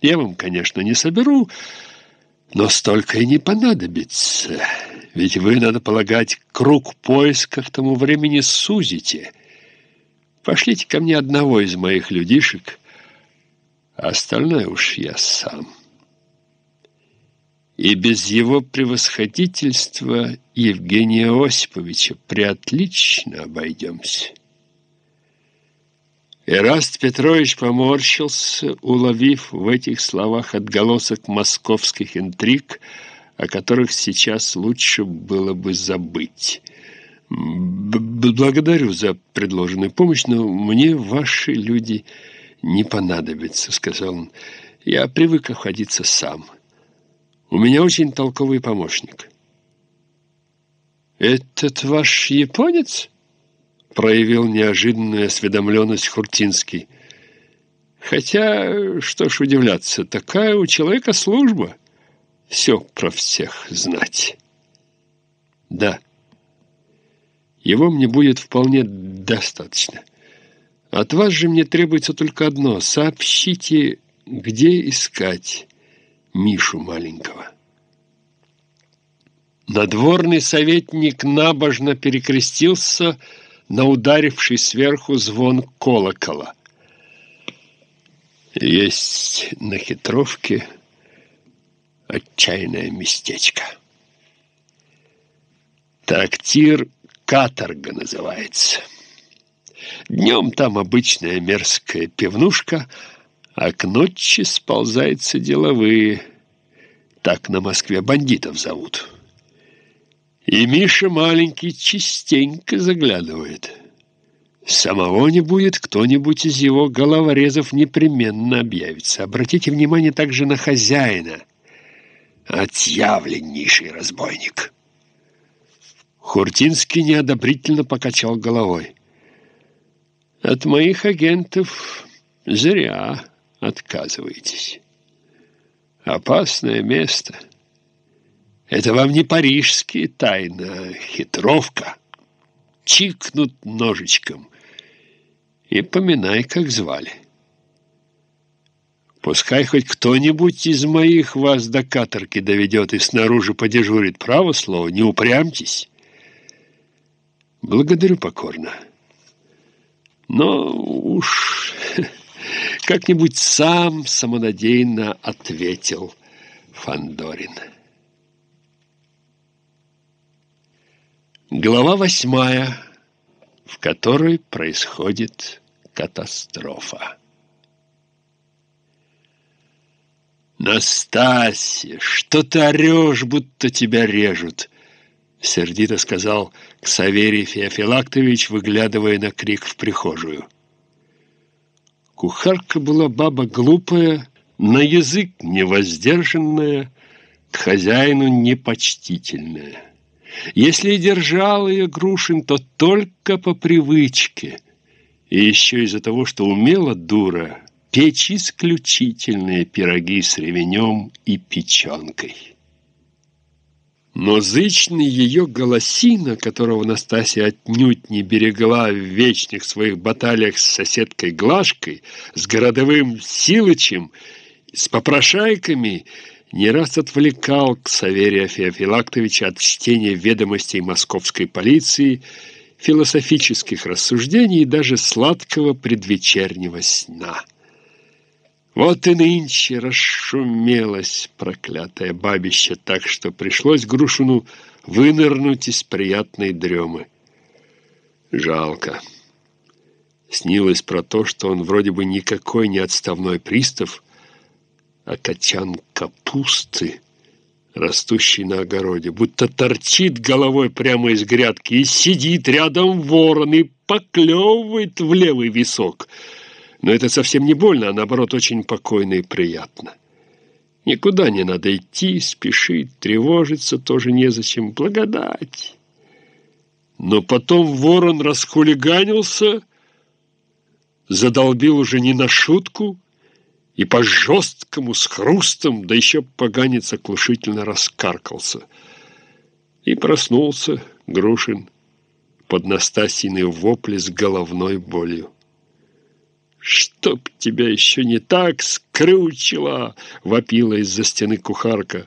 Я вам, конечно, не соберу, но столько и не понадобится. Ведь вы, надо полагать, круг поиска к тому времени сузите. Пошлите ко мне одного из моих людишек, а остальное уж я сам. И без его превосходительства Евгения Осиповича преотлично обойдемся. Эраст Петрович поморщился, уловив в этих словах отголосок московских интриг, о которых сейчас лучше было бы забыть. «Благодарю за предложенную помощь, но мне ваши люди не понадобятся», — сказал он. «Я привык обходиться сам. У меня очень толковый помощник». «Этот ваш японец?» Проявил неожиданную осведомленность Хуртинский. Хотя, что ж удивляться, такая у человека служба. Все про всех знать. Да, его мне будет вполне достаточно. От вас же мне требуется только одно. Сообщите, где искать Мишу маленького. Надворный советник набожно перекрестился, на ударивший сверху звон колокола. Есть на хитровке отчаянное местечко. Трактир «Каторга» называется. Днем там обычная мерзкая пивнушка, а к ночи сползаются деловые. Так на Москве бандитов зовут. И Миша маленький частенько заглядывает. Самого не будет, кто-нибудь из его головорезов непременно объявится. Обратите внимание также на хозяина. Отъявленнейший разбойник. Хуртинский неодобрительно покачал головой. От моих агентов зря отказываетесь. Опасное место — это вам не парижские тайны, а хитровка. Чикнут ножичком. И поминай, как звали. Пускай хоть кто-нибудь из моих вас до каторги доведет и снаружи подежурит право слово, не упрямьтесь. Благодарю покорно. Но уж как-нибудь сам самонадеянно ответил Фандорин. Глава восьмая, в которой происходит катастрофа. «Настасья, что ты орешь, будто тебя режут?» Сердито сказал Ксаверий Феофилактович, выглядывая на крик в прихожую. Кухарка была баба глупая, на язык невоздержанная, к хозяину непочтительная. Если и держал ее Грушин, то только по привычке. И еще из-за того, что умела дура печь исключительные пироги с ревенем и печенкой. Но зычный ее голосина, которого Настасья отнюдь не берегла в вечных своих баталиях с соседкой Глашкой, с городовым Силычем, с попрошайками – не раз отвлекал к Саверия Феофилактовича от чтения ведомостей московской полиции, философических рассуждений и даже сладкого предвечернего сна. Вот и нынче расшумелось проклятое бабище так, что пришлось Грушину вынырнуть из приятной дремы. Жалко. Снилось про то, что он вроде бы никакой не отставной пристав, а качан капусты, растущий на огороде, будто торчит головой прямо из грядки и сидит рядом ворон и поклевывает в левый висок. Но это совсем не больно, а наоборот очень покойно и приятно. Никуда не надо идти, спешить, тревожиться тоже незачем. Благодать. Но потом ворон расхулиганился, задолбил уже не на шутку, и по жесткому с хрустом, да еще поганец оглушительно раскаркался. И проснулся Грушин под Настасьиной вопли с головной болью. «Чтоб тебя еще не так скрючило!» — вопила из-за стены кухарка.